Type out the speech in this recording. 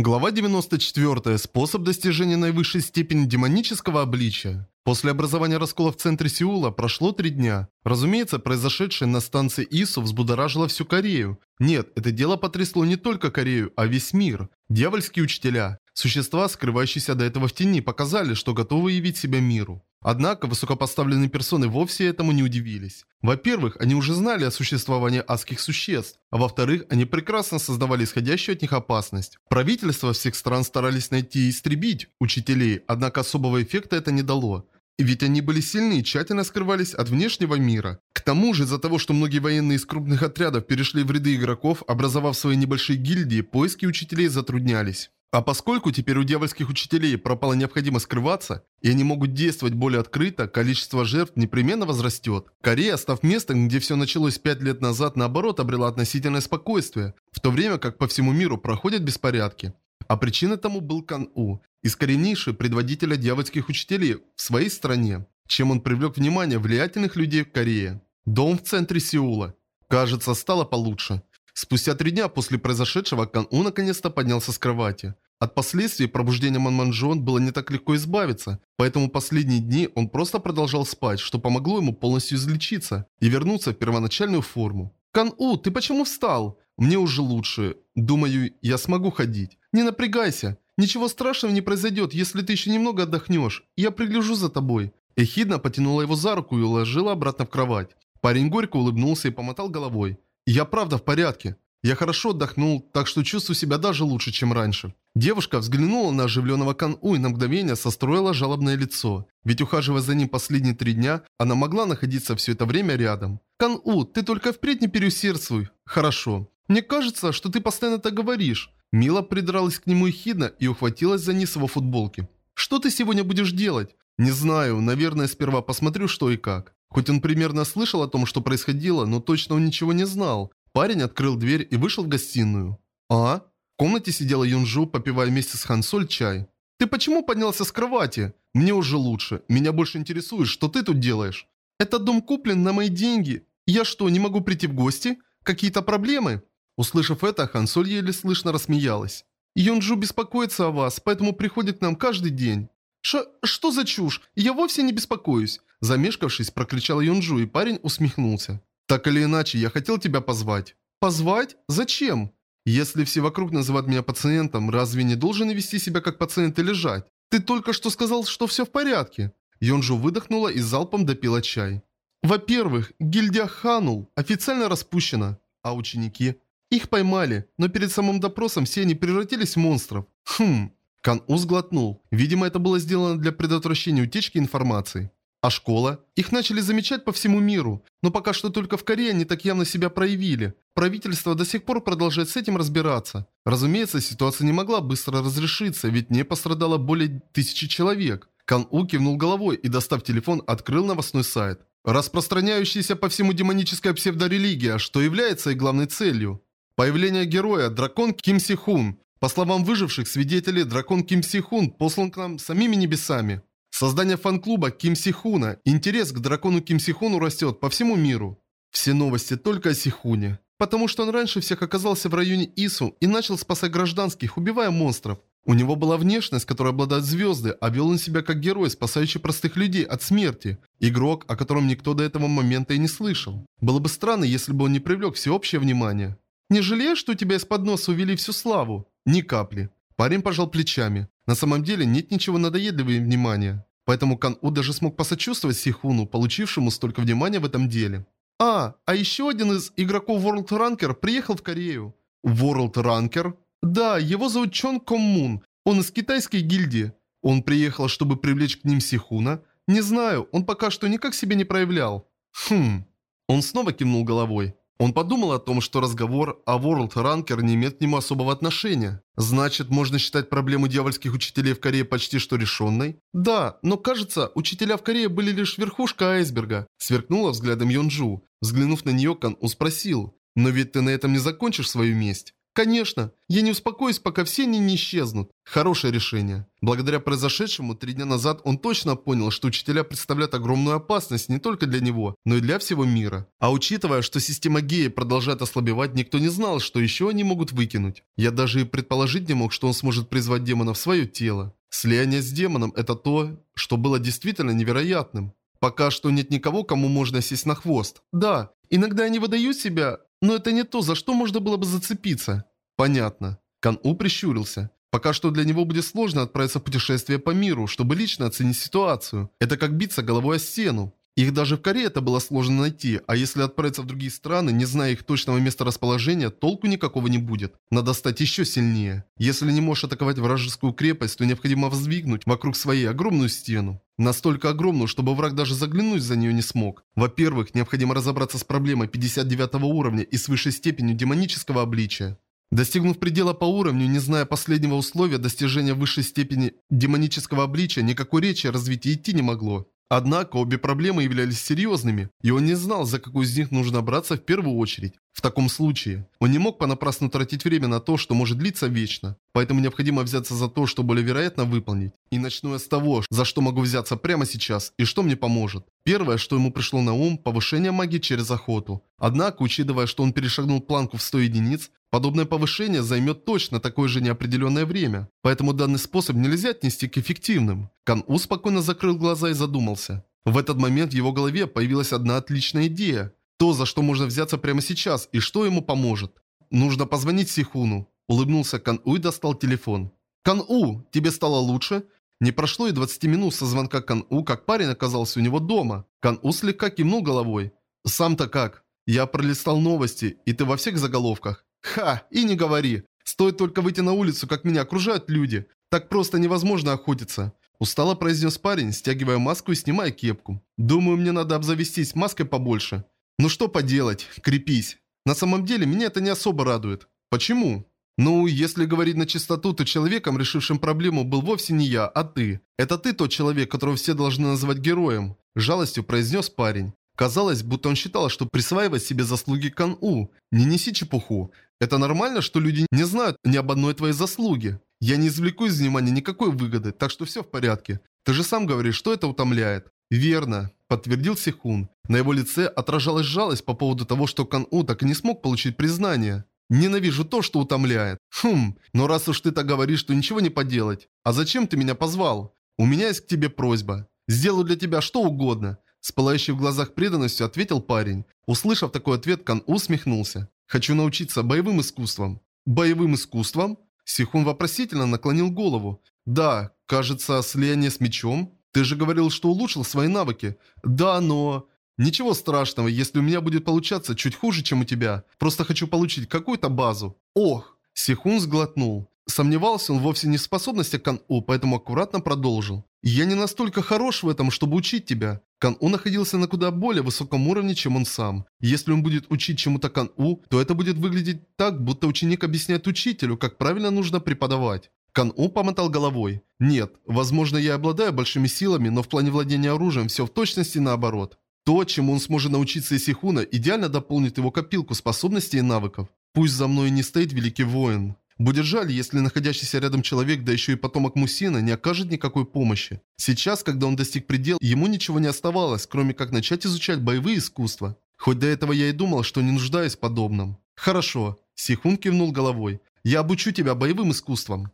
Глава 94. Способ достижения наивысшей степени демонического обличия. После образования раскола в центре Сеула прошло три дня. Разумеется, произошедшее на станции Ису взбудоражило всю Корею. Нет, это дело потрясло не только Корею, а весь мир. Дьявольские учителя, существа, скрывающиеся до этого в тени, показали, что готовы явить себя миру. Однако высокопоставленные персоны вовсе этому не удивились. Во-первых, они уже знали о существовании адских существ, а во-вторых, они прекрасно создавали исходящую от них опасность. Правительства всех стран старались найти и истребить учителей, однако особого эффекта это не дало. Ведь они были сильны и тщательно скрывались от внешнего мира. К тому же, из-за того, что многие военные из крупных отрядов перешли в ряды игроков, образовав свои небольшие гильдии, поиски учителей затруднялись. А поскольку теперь у дьявольских учителей пропала необходимость скрываться, и они могут действовать более открыто, количество жертв непременно возрастет. Корея, став местом, где все началось пять лет назад, наоборот обрела относительное спокойствие, в то время как по всему миру проходят беспорядки. А причиной тому был Кан-У, искореннейший предводителя дьявольских учителей в своей стране, чем он привлек внимание влиятельных людей в Корее. Дом в центре Сеула. Кажется, стало получше. Спустя три дня после произошедшего Кан-У наконец-то поднялся с кровати. От последствий пробуждения Манманджон было не так легко избавиться, поэтому последние дни он просто продолжал спать, что помогло ему полностью излечиться и вернуться в первоначальную форму. «Кан-У, ты почему встал? Мне уже лучше. Думаю, я смогу ходить. Не напрягайся. Ничего страшного не произойдет, если ты еще немного отдохнешь. Я пригляжу за тобой». Эхидна потянула его за руку и уложила обратно в кровать. Парень горько улыбнулся и помотал головой. Я правда в порядке. Я хорошо отдохнул, так что чувствую себя даже лучше, чем раньше. Девушка взглянула на оживленного Кан-У и на мгновение состроила жалобное лицо. Ведь ухаживая за ним последние три дня, она могла находиться все это время рядом. «Кан-У, ты только впредь не переусердствуй». «Хорошо. Мне кажется, что ты постоянно так говоришь». Мила придралась к нему и хидно и ухватилась за низ его футболки. «Что ты сегодня будешь делать?» «Не знаю. Наверное, сперва посмотрю, что и как». Хоть он примерно слышал о том, что происходило, но точно он ничего не знал. Парень открыл дверь и вышел в гостиную. «А?» В комнате сидела Юнжу, попивая вместе с Хансоль чай. «Ты почему поднялся с кровати? Мне уже лучше. Меня больше интересует, что ты тут делаешь. Этот дом куплен на мои деньги. Я что, не могу прийти в гости? Какие-то проблемы?» Услышав это, Хансоль еле слышно рассмеялась. «Юнжу беспокоится о вас, поэтому приходит к нам каждый день». Ш что за чушь? Я вовсе не беспокоюсь. Замешкавшись, прокричал Юнджу, и парень усмехнулся. «Так или иначе, я хотел тебя позвать». «Позвать? Зачем?» «Если все вокруг называют меня пациентом, разве не должен вести себя как пациент и лежать? Ты только что сказал, что все в порядке». Йонжу выдохнула и залпом допила чай. «Во-первых, гильдия Ханул официально распущена, а ученики...» Их поймали, но перед самым допросом все они превратились в монстров. Хм. Кан-У сглотнул. Видимо, это было сделано для предотвращения утечки информации. А школа? Их начали замечать по всему миру, но пока что только в Корее они так явно себя проявили. Правительство до сих пор продолжает с этим разбираться. Разумеется, ситуация не могла быстро разрешиться, ведь не пострадало более тысячи человек. Кан У кивнул головой и, достав телефон, открыл новостной сайт. Распространяющаяся по всему демоническая псевдорелигия, что является и главной целью. Появление героя, дракон Ким Си Хун. По словам выживших свидетелей, дракон Ким Си Хун послан к нам самими небесами. Создание фан-клуба Ким Сихуна. Интерес к дракону Ким Сихуну растет по всему миру. Все новости только о Сихуне. Потому что он раньше всех оказался в районе Ису и начал спасать гражданских, убивая монстров. У него была внешность, которой обладают звезды, а вел он себя как герой, спасающий простых людей от смерти. Игрок, о котором никто до этого момента и не слышал. Было бы странно, если бы он не привлек всеобщее внимание. «Не жалеешь, что у тебя из-под носа увели всю славу?» «Ни капли». Парень пожал плечами. На самом деле нет ничего надоедливее внимания. Поэтому Кан-У даже смог посочувствовать Сихуну, получившему столько внимания в этом деле. А, а еще один из игроков World Ranker приехал в Корею. World Ranker? Да, его зовут Чон Коммун. Он из китайской гильдии. Он приехал, чтобы привлечь к ним Сихуна? Не знаю, он пока что никак себя не проявлял. Хм. Он снова кивнул головой. Он подумал о том, что разговор о World Ranker не имеет к нему особого отношения. Значит, можно считать проблему дьявольских учителей в Корее почти что решенной? Да, но кажется, учителя в Корее были лишь верхушка айсберга. Сверкнула взглядом Йонджу. Взглянув на нее, Кан У спросил. Но ведь ты на этом не закончишь свою месть. Конечно, я не успокоюсь, пока все они не исчезнут. Хорошее решение. Благодаря произошедшему три дня назад он точно понял, что учителя представляют огромную опасность не только для него, но и для всего мира. А учитывая, что система Геи продолжает ослабевать, никто не знал, что еще они могут выкинуть. Я даже и предположить не мог, что он сможет призвать демона в свое тело. Слияние с демоном – это то, что было действительно невероятным. Пока что нет никого, кому можно сесть на хвост. Да, иногда они выдают себя, но это не то, за что можно было бы зацепиться. Понятно. Кан-У прищурился. Пока что для него будет сложно отправиться в путешествие по миру, чтобы лично оценить ситуацию. Это как биться головой о стену. Их даже в Корее это было сложно найти, а если отправиться в другие страны, не зная их точного места расположения, толку никакого не будет. Надо стать еще сильнее. Если не можешь атаковать вражескую крепость, то необходимо воздвигнуть вокруг своей огромную стену. Настолько огромную, чтобы враг даже заглянуть за нее не смог. Во-первых, необходимо разобраться с проблемой 59 уровня и с высшей степенью демонического обличия. Достигнув предела по уровню, не зная последнего условия достижения высшей степени демонического обличия, никакой речи о развитии идти не могло. Однако обе проблемы являлись серьезными, и он не знал, за какую из них нужно браться в первую очередь. В таком случае, он не мог понапрасну тратить время на то, что может длиться вечно. Поэтому необходимо взяться за то, что более вероятно выполнить. И начну я с того, за что могу взяться прямо сейчас, и что мне поможет. Первое, что ему пришло на ум – повышение магии через охоту. Однако, учитывая, что он перешагнул планку в 100 единиц, Подобное повышение займет точно такое же неопределенное время, поэтому данный способ нельзя отнести к эффективным. Кан-У спокойно закрыл глаза и задумался. В этот момент в его голове появилась одна отличная идея. То, за что можно взяться прямо сейчас и что ему поможет. Нужно позвонить Сихуну. Улыбнулся Кан-У и достал телефон. «Кан-У, тебе стало лучше?» Не прошло и 20 минут со звонка Кан-У, как парень оказался у него дома. Кан-У слегка кивнул головой. «Сам-то как?» «Я пролистал новости, и ты во всех заголовках. Ха, и не говори. Стоит только выйти на улицу, как меня окружают люди. Так просто невозможно охотиться. Устало произнес парень, стягивая маску и снимая кепку. Думаю, мне надо обзавестись маской побольше. Ну что поделать, крепись. На самом деле, меня это не особо радует. Почему? Ну, если говорить на чистоту, то человеком, решившим проблему, был вовсе не я, а ты. Это ты тот человек, которого все должны называть героем. Жалостью произнес парень. Казалось, будто он считал, что присваивать себе заслуги Кан-У. Не неси чепуху. Это нормально, что люди не знают ни об одной твоей заслуге. Я не извлеку из внимания никакой выгоды, так что все в порядке. Ты же сам говоришь, что это утомляет. Верно, подтвердил Сихун. На его лице отражалась жалость по поводу того, что Кан-У так и не смог получить признание. Ненавижу то, что утомляет. Хм, но раз уж ты так говоришь, то ничего не поделать. А зачем ты меня позвал? У меня есть к тебе просьба. Сделаю для тебя что угодно. С пылающей в глазах преданностью ответил парень. Услышав такой ответ, Кан усмехнулся. «Хочу научиться боевым искусствам». «Боевым искусствам?» Сихун вопросительно наклонил голову. «Да, кажется, слияние с мечом. Ты же говорил, что улучшил свои навыки». «Да, но...» «Ничего страшного, если у меня будет получаться чуть хуже, чем у тебя. Просто хочу получить какую-то базу». «Ох!» Сихун сглотнул. Сомневался он вовсе не в способностях Кан-У, поэтому аккуратно продолжил. «Я не настолько хорош в этом, чтобы учить тебя. Кан-У находился на куда более высоком уровне, чем он сам. Если он будет учить чему-то Кан-У, то это будет выглядеть так, будто ученик объясняет учителю, как правильно нужно преподавать». Кан-У помотал головой. «Нет, возможно, я обладаю большими силами, но в плане владения оружием все в точности наоборот. То, чему он сможет научиться Исихуна, идеально дополнит его копилку способностей и навыков. Пусть за мной не стоит великий воин». Будет жаль, если находящийся рядом человек, да еще и потомок Мусина, не окажет никакой помощи. Сейчас, когда он достиг предела, ему ничего не оставалось, кроме как начать изучать боевые искусства. Хоть до этого я и думал, что не нуждаюсь в подобном. Хорошо. Сихун кивнул головой. Я обучу тебя боевым искусствам.